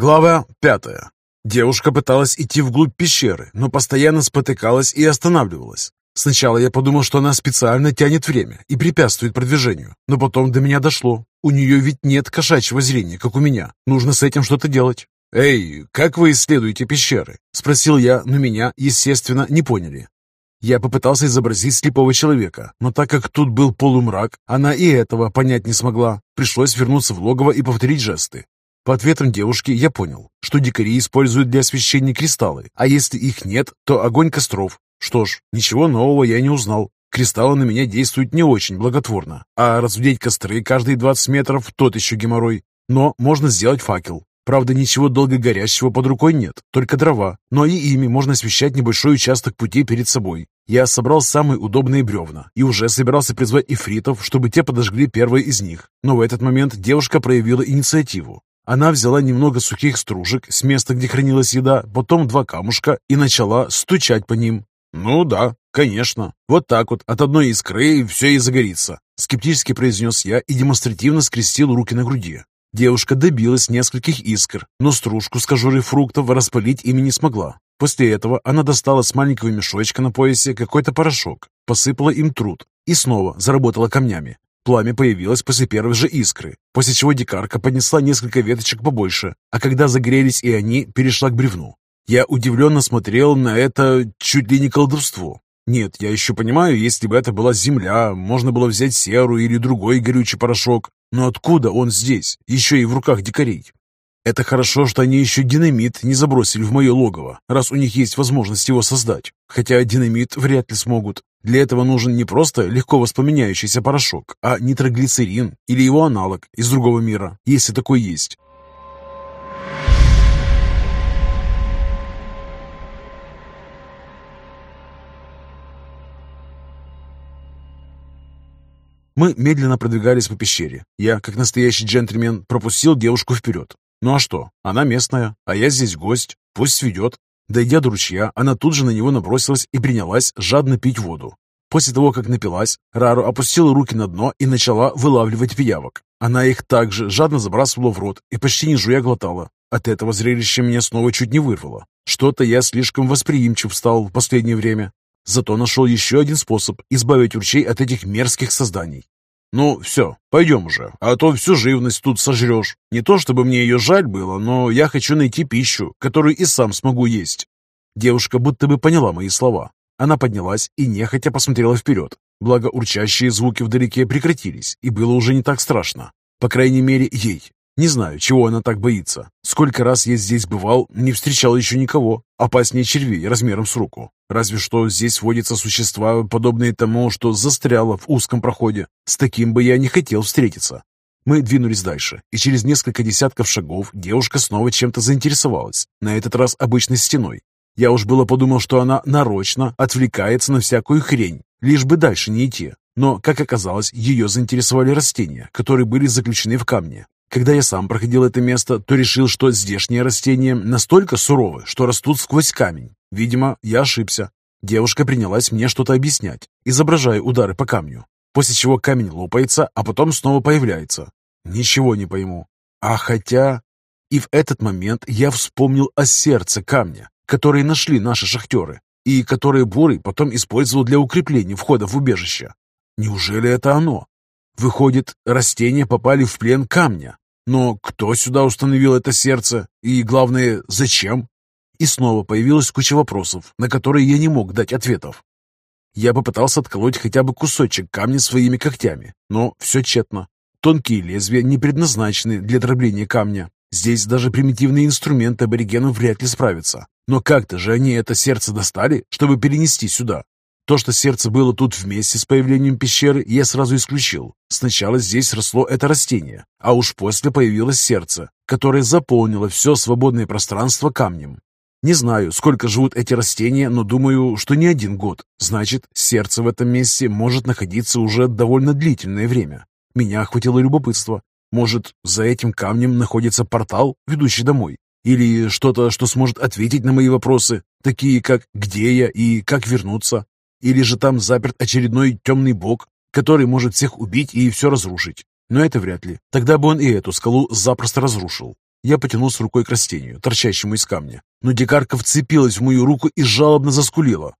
Глава пятая. Девушка пыталась идти вглубь пещеры, но постоянно спотыкалась и останавливалась. Сначала я подумал, что она специально тянет время и препятствует продвижению, но потом до меня дошло. У нее ведь нет кошачьего зрения, как у меня. Нужно с этим что-то делать. «Эй, как вы исследуете пещеры?» – спросил я, но меня, естественно, не поняли. Я попытался изобразить слепого человека, но так как тут был полумрак, она и этого понять не смогла. Пришлось вернуться в логово и повторить жесты. По ответам девушки я понял, что дикари используют для освещения кристаллы, а если их нет, то огонь костров. Что ж, ничего нового я не узнал. Кристаллы на меня действуют не очень благотворно, а разводить костры каждые 20 метров – тот еще геморрой. Но можно сделать факел. Правда, ничего долго горящего под рукой нет, только дрова, но и ими можно освещать небольшой участок пути перед собой. Я собрал самые удобные бревна и уже собирался призвать ифритов, чтобы те подожгли первые из них. Но в этот момент девушка проявила инициативу. Она взяла немного сухих стружек с места, где хранилась еда, потом два камушка и начала стучать по ним. «Ну да, конечно. Вот так вот, от одной искры все и загорится», скептически произнес я и демонстративно скрестил руки на груди. Девушка добилась нескольких искр, но стружку с кожурой фруктов распалить ими не смогла. После этого она достала с маленького мешочка на поясе какой-то порошок, посыпала им труд и снова заработала камнями. Пламя появилось после первой же искры, после чего дикарка поднесла несколько веточек побольше, а когда загорелись и они, перешла к бревну. Я удивленно смотрел на это чуть ли не колдовство. Нет, я еще понимаю, если бы это была земля, можно было взять серу или другой горючий порошок, но откуда он здесь, еще и в руках дикарей? Это хорошо, что они еще динамит не забросили в мое логово, раз у них есть возможность его создать. Хотя динамит вряд ли смогут. Для этого нужен не просто легко воспламеняющийся порошок, а нитроглицерин или его аналог из другого мира, если такой есть. Мы медленно продвигались по пещере. Я, как настоящий джентльмен, пропустил девушку вперед. Ну а что? Она местная, а я здесь гость. Пусть сведет. Дойдя до ручья, она тут же на него набросилась и принялась жадно пить воду. После того, как напилась, Рару опустила руки на дно и начала вылавливать пиявок. Она их также жадно забрасывала в рот и почти не жуя глотала. От этого зрелища меня снова чуть не вырвало. Что-то я слишком восприимчив стал в последнее время. Зато нашел еще один способ избавить урчей от этих мерзких созданий. «Ну, все, пойдем уже, а то всю живность тут сожрешь. Не то чтобы мне ее жаль было, но я хочу найти пищу, которую и сам смогу есть». Девушка будто бы поняла мои слова. Она поднялась и нехотя посмотрела вперед. Благо урчащие звуки вдалеке прекратились, и было уже не так страшно. По крайней мере, ей. Не знаю, чего она так боится. Сколько раз я здесь бывал, не встречал еще никого. Опаснее червей размером с руку. Разве что здесь водятся существа, подобные тому, что застряло в узком проходе. С таким бы я не хотел встретиться. Мы двинулись дальше, и через несколько десятков шагов девушка снова чем-то заинтересовалась, на этот раз обычной стеной. Я уж было подумал, что она нарочно отвлекается на всякую хрень, лишь бы дальше не идти. Но, как оказалось, ее заинтересовали растения, которые были заключены в камне. Когда я сам проходил это место, то решил, что здешние растения настолько суровы, что растут сквозь камень. Видимо, я ошибся. Девушка принялась мне что-то объяснять, изображая удары по камню, после чего камень лопается, а потом снова появляется. Ничего не пойму. А хотя... И в этот момент я вспомнил о сердце камня, которое нашли наши шахтеры, и которое Бурый потом использовал для укрепления входа в убежище. Неужели это оно? Выходит, растения попали в плен камня. Но кто сюда установил это сердце? И главное, зачем? И снова появилась куча вопросов, на которые я не мог дать ответов. Я попытался отколоть хотя бы кусочек камня своими когтями, но все тщетно. Тонкие лезвия не предназначены для дробления камня. Здесь даже примитивные инструменты аборигенов вряд ли справятся. Но как-то же они это сердце достали, чтобы перенести сюда. То, что сердце было тут вместе с появлением пещеры, я сразу исключил. Сначала здесь росло это растение, а уж после появилось сердце, которое заполнило все свободное пространство камнем. Не знаю, сколько живут эти растения, но думаю, что не один год. Значит, сердце в этом месте может находиться уже довольно длительное время. Меня охватило любопытство. Может, за этим камнем находится портал, ведущий домой? Или что-то, что сможет ответить на мои вопросы, такие как «где я» и «как вернуться»? Или же там заперт очередной темный бог, который может всех убить и все разрушить. Но это вряд ли. Тогда бы он и эту скалу запросто разрушил. Я потянулся рукой к растению, торчащему из камня, но дикарка вцепилась в мою руку и жалобно заскулила.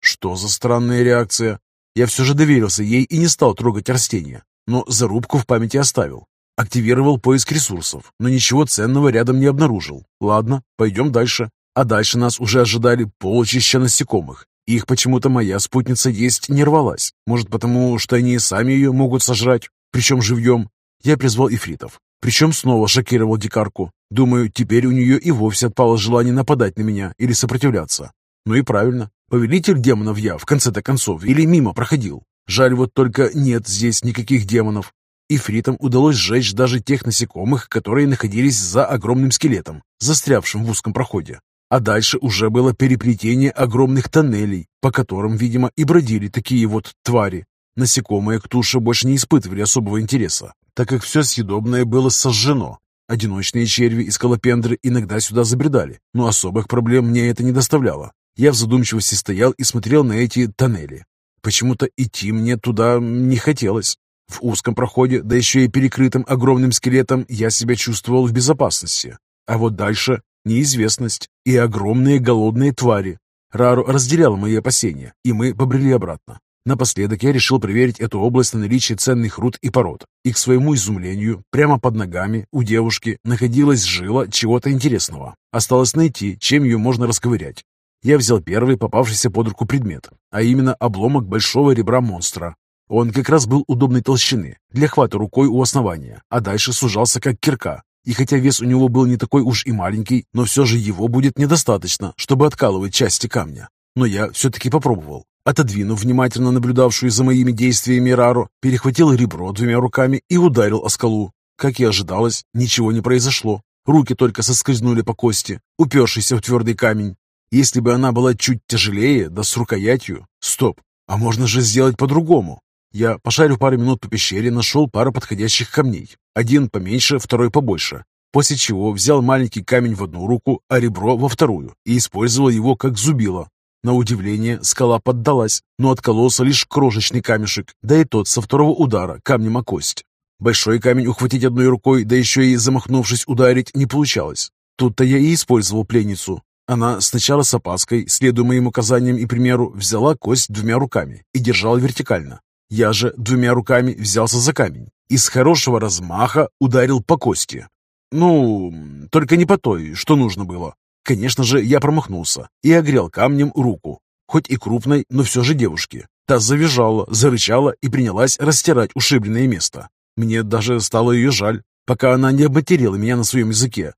Что за странная реакция? Я все же доверился ей и не стал трогать растение, но зарубку в памяти оставил. Активировал поиск ресурсов, но ничего ценного рядом не обнаружил. Ладно, пойдем дальше. А дальше нас уже ожидали полчища насекомых. Их почему-то моя спутница есть не рвалась. Может, потому что они сами ее могут сожрать, причем живьем. Я призвал ифритов. Причем снова шокировал дикарку. Думаю, теперь у нее и вовсе отпало желание нападать на меня или сопротивляться. Ну и правильно. Повелитель демонов я, в конце-то концов, или мимо проходил. Жаль вот только нет здесь никаких демонов. Ифритам удалось сжечь даже тех насекомых, которые находились за огромным скелетом, застрявшим в узком проходе. А дальше уже было переплетение огромных тоннелей, по которым, видимо, и бродили такие вот твари. Насекомые к туше больше не испытывали особого интереса, так как все съедобное было сожжено. Одиночные черви и скалопендры иногда сюда забредали, но особых проблем мне это не доставляло. Я в задумчивости стоял и смотрел на эти тоннели. Почему-то идти мне туда не хотелось. В узком проходе, да еще и перекрытым огромным скелетом, я себя чувствовал в безопасности. А вот дальше неизвестность и огромные голодные твари. Рару разделяла мои опасения, и мы побрели обратно. Напоследок я решил проверить эту область на наличие ценных руд и пород. И к своему изумлению, прямо под ногами у девушки находилась жила чего-то интересного. Осталось найти, чем ее можно расковырять. Я взял первый попавшийся под руку предмет, а именно обломок большого ребра монстра. Он как раз был удобной толщины, для хвата рукой у основания, а дальше сужался как кирка. И хотя вес у него был не такой уж и маленький, но все же его будет недостаточно, чтобы откалывать части камня. Но я все-таки попробовал. Отодвинув внимательно наблюдавшую за моими действиями Рару, перехватил ребро двумя руками и ударил о скалу. Как и ожидалось, ничего не произошло. Руки только соскользнули по кости, упершейся в твердый камень. Если бы она была чуть тяжелее, да с рукоятью... Стоп, а можно же сделать по-другому. Я, пошарив пару минут по пещере, нашел пару подходящих камней. Один поменьше, второй побольше. После чего взял маленький камень в одну руку, а ребро во вторую, и использовал его как зубило. На удивление, скала поддалась, но откололся лишь крошечный камешек, да и тот со второго удара камнем о кость. Большой камень ухватить одной рукой, да еще и замахнувшись ударить, не получалось. Тут-то я и использовал пленницу. Она сначала с опаской, следуя моим указаниям и примеру, взяла кость двумя руками и держала вертикально. Я же двумя руками взялся за камень и с хорошего размаха ударил по кости. Ну, только не по той, что нужно было. Конечно же, я промахнулся и огрел камнем руку, хоть и крупной, но все же девушки. Та завизжала, зарычала и принялась растирать ушибленное место. Мне даже стало ее жаль, пока она не обматерила меня на своем языке,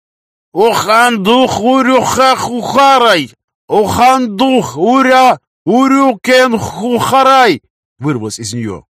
Ухандух урюха хухарай! Ухандух уря урюкен хухарай! Вырвалось из нее.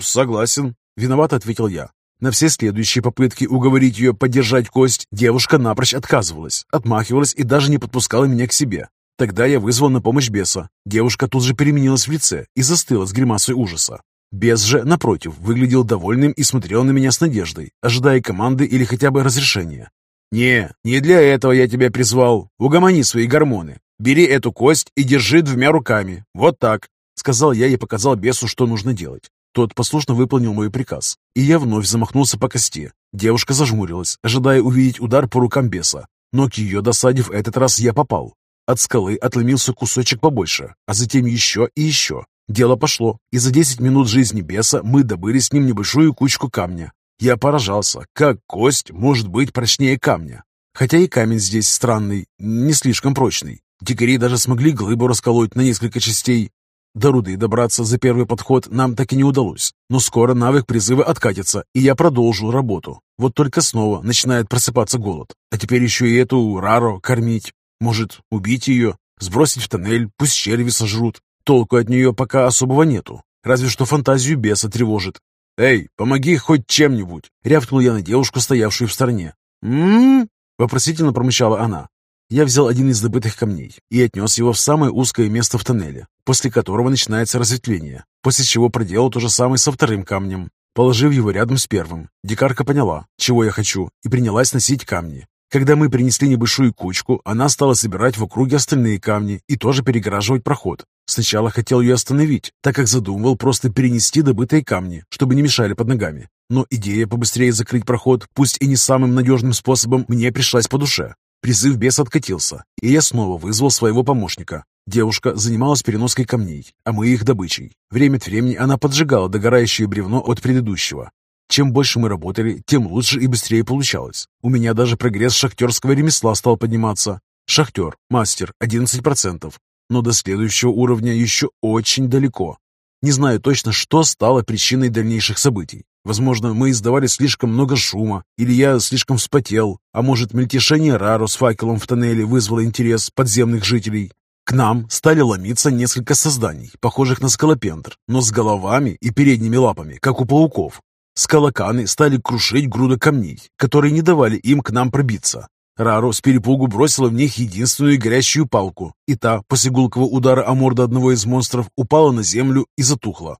«Согласен», — виноват ответил я. На все следующие попытки уговорить ее поддержать кость девушка напрочь отказывалась, отмахивалась и даже не подпускала меня к себе. Тогда я вызвал на помощь беса. Девушка тут же переменилась в лице и застыла с гримасой ужаса. Бес же, напротив, выглядел довольным и смотрел на меня с надеждой, ожидая команды или хотя бы разрешения. «Не, не для этого я тебя призвал. Угомони свои гормоны. Бери эту кость и держи двумя руками. Вот так», — сказал я и показал бесу, что нужно делать. Тот послушно выполнил мой приказ, и я вновь замахнулся по кости. Девушка зажмурилась, ожидая увидеть удар по рукам беса. Но к ее досаде в этот раз я попал. От скалы отломился кусочек побольше, а затем еще и еще. Дело пошло, и за 10 минут жизни беса мы добыли с ним небольшую кучку камня, я поражался, как кость может быть прочнее камня. Хотя и камень здесь странный, не слишком прочный. Дикари даже смогли глыбу расколоть на несколько частей. До руды добраться за первый подход нам так и не удалось. Но скоро навык призыва откатится, и я продолжу работу. Вот только снова начинает просыпаться голод. А теперь еще и эту Раро кормить. Может, убить ее, сбросить в тоннель, пусть черви сожрут. Толку от нее пока особого нету. Разве что фантазию беса тревожит. «Эй, помоги хоть чем-нибудь!» — рявкнул я на девушку, стоявшую в стороне. «М-м-м!» — вопросительно промычала она. Я взял один из добытых камней и отнес его в самое узкое место в тоннеле, после которого начинается разветвление, после чего проделал то же самое со вторым камнем. Положив его рядом с первым, дикарка поняла, чего я хочу, и принялась носить камни. Когда мы принесли небольшую кучку, она стала собирать в округе остальные камни и тоже перегораживать проход. Сначала хотел ее остановить, так как задумывал просто перенести добытые камни, чтобы не мешали под ногами. Но идея побыстрее закрыть проход, пусть и не самым надежным способом, мне пришлась по душе. Призыв беса откатился, и я снова вызвал своего помощника. Девушка занималась переноской камней, а мы их добычей. Время от времени она поджигала догорающее бревно от предыдущего. Чем больше мы работали, тем лучше и быстрее получалось. У меня даже прогресс шахтерского ремесла стал подниматься. Шахтер, мастер, 11%. Но до следующего уровня еще очень далеко. Не знаю точно, что стало причиной дальнейших событий. Возможно, мы издавали слишком много шума, или я слишком вспотел, а может, мельтешение Рару с факелом в тоннеле вызвало интерес подземных жителей. К нам стали ломиться несколько созданий, похожих на скалопендр, но с головами и передними лапами, как у пауков. Скалоканы стали крушить груды камней, которые не давали им к нам пробиться. Рару с перепугу бросила в них единственную горящую палку, и та, после гулкого удара о морду одного из монстров, упала на землю и затухла.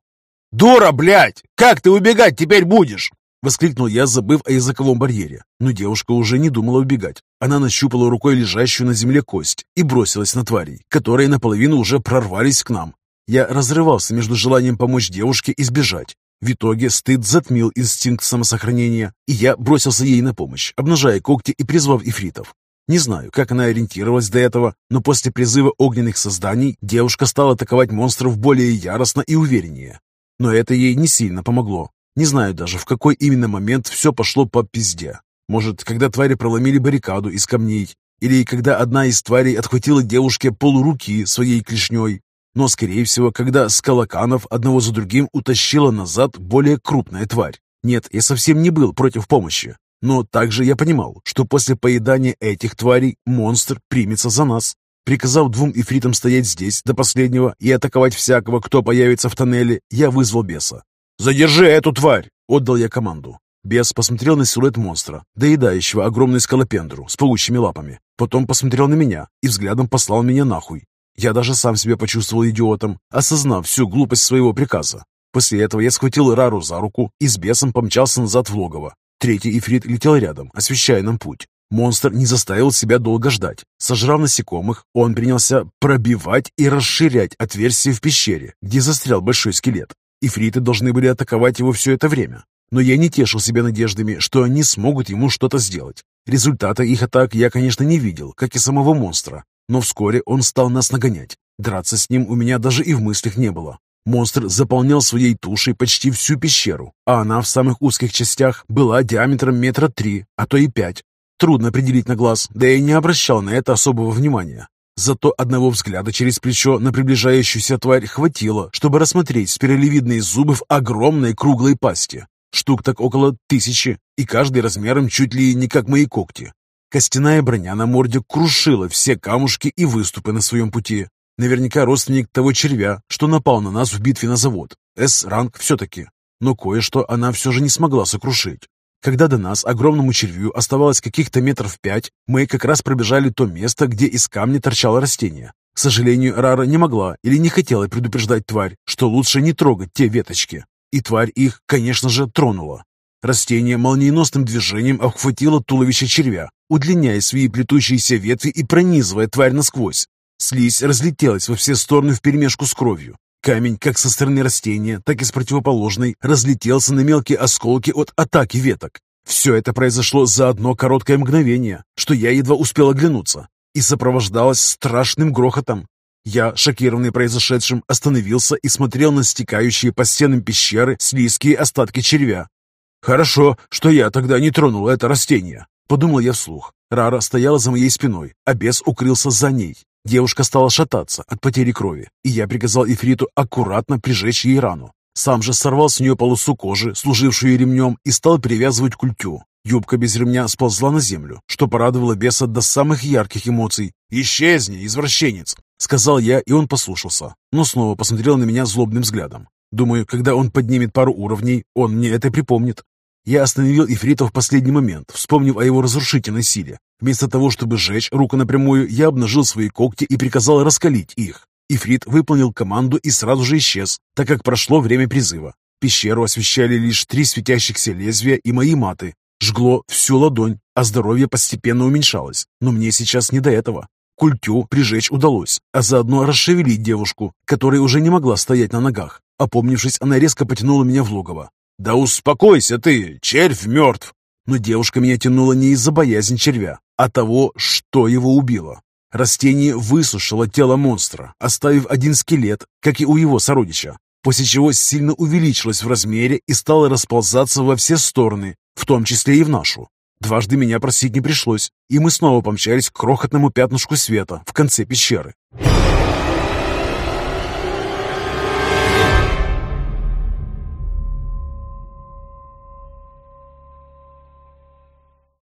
«Дура, блядь! Как ты убегать теперь будешь?» Воскликнул я, забыв о языковом барьере. Но девушка уже не думала убегать. Она нащупала рукой лежащую на земле кость и бросилась на тварей, которые наполовину уже прорвались к нам. Я разрывался между желанием помочь девушке и сбежать. В итоге стыд затмил инстинкт самосохранения, и я бросился ей на помощь, обнажая когти и призвав ифритов. Не знаю, как она ориентировалась до этого, но после призыва огненных созданий девушка стала атаковать монстров более яростно и увереннее. Но это ей не сильно помогло. Не знаю даже, в какой именно момент все пошло по пизде. Может, когда твари проломили баррикаду из камней, или когда одна из тварей отхватила девушке полуруки своей клешней, но, скорее всего, когда скалаканов одного за другим утащила назад более крупная тварь. Нет, я совсем не был против помощи. Но также я понимал, что после поедания этих тварей монстр примется за нас. Приказав двум ифритам стоять здесь до последнего и атаковать всякого, кто появится в тоннеле, я вызвал беса. «Задержи эту тварь!» — отдал я команду. Бес посмотрел на силуэт монстра, доедающего огромную скалопендру с паучьими лапами. Потом посмотрел на меня и взглядом послал меня нахуй. Я даже сам себя почувствовал идиотом, осознав всю глупость своего приказа. После этого я схватил Рару за руку и с бесом помчался назад в логово. Третий ифрит летел рядом, освещая нам путь. Монстр не заставил себя долго ждать. Сожрав насекомых, он принялся пробивать и расширять отверстие в пещере, где застрял большой скелет. Ифриты должны были атаковать его все это время. Но я не тешил себя надеждами, что они смогут ему что-то сделать. Результата их атак я, конечно, не видел, как и самого монстра. Но вскоре он стал нас нагонять. Драться с ним у меня даже и в мыслях не было. Монстр заполнял своей тушей почти всю пещеру, а она в самых узких частях была диаметром метра три, а то и пять. Трудно определить на глаз, да я не обращал на это особого внимания. Зато одного взгляда через плечо на приближающуюся тварь хватило, чтобы рассмотреть спиралевидные зубы в огромной круглой пасти. Штук так около тысячи, и каждый размером чуть ли не как мои когти. Костяная броня на морде крушила все камушки и выступы на своем пути. Наверняка родственник того червя, что напал на нас в битве на завод. С-ранг все-таки. Но кое-что она все же не смогла сокрушить. Когда до нас, огромному червю, оставалось каких-то метров пять, мы как раз пробежали то место, где из камня торчало растение. К сожалению, Рара не могла или не хотела предупреждать тварь, что лучше не трогать те веточки. И тварь их, конечно же, тронула. Растение молниеносным движением обхватило туловище червя, удлиняя свои плетущиеся ветви и пронизывая тварь насквозь. Слизь разлетелась во все стороны вперемешку с кровью. Камень, как со стороны растения, так и с противоположной, разлетелся на мелкие осколки от атаки веток. Все это произошло за одно короткое мгновение, что я едва успел оглянуться, и сопровождалось страшным грохотом. Я, шокированный произошедшим, остановился и смотрел на стекающие по стенам пещеры слизкие остатки червя. «Хорошо, что я тогда не тронул это растение», — подумал я вслух. Рара стояла за моей спиной, а бес укрылся за ней. Девушка стала шататься от потери крови, и я приказал Ифриту аккуратно прижечь ей рану. Сам же сорвал с нее полосу кожи, служившую ремнем, и стал привязывать культю. Юбка без ремня сползла на землю, что порадовало беса до самых ярких эмоций. «Исчезни, извращенец!» — сказал я, и он послушался, но снова посмотрел на меня злобным взглядом. Думаю, когда он поднимет пару уровней, он мне это припомнит. Я остановил Ифрита в последний момент, вспомнив о его разрушительной силе. Вместо того, чтобы сжечь руку напрямую, я обнажил свои когти и приказал раскалить их. Ифрит выполнил команду и сразу же исчез, так как прошло время призыва. Пещеру освещали лишь три светящихся лезвия и мои маты. Жгло всю ладонь, а здоровье постепенно уменьшалось. Но мне сейчас не до этого. Культю прижечь удалось, а заодно расшевелить девушку, которая уже не могла стоять на ногах. Опомнившись, она резко потянула меня в логово. «Да успокойся ты, червь мертв!» Но девушка меня тянула не из-за боязни червя, а того, что его убило. Растение высушило тело монстра, оставив один скелет, как и у его сородича, после чего сильно увеличилось в размере и стало расползаться во все стороны, в том числе и в нашу. Дважды меня просить не пришлось, и мы снова помчались к крохотному пятнышку света в конце пещеры.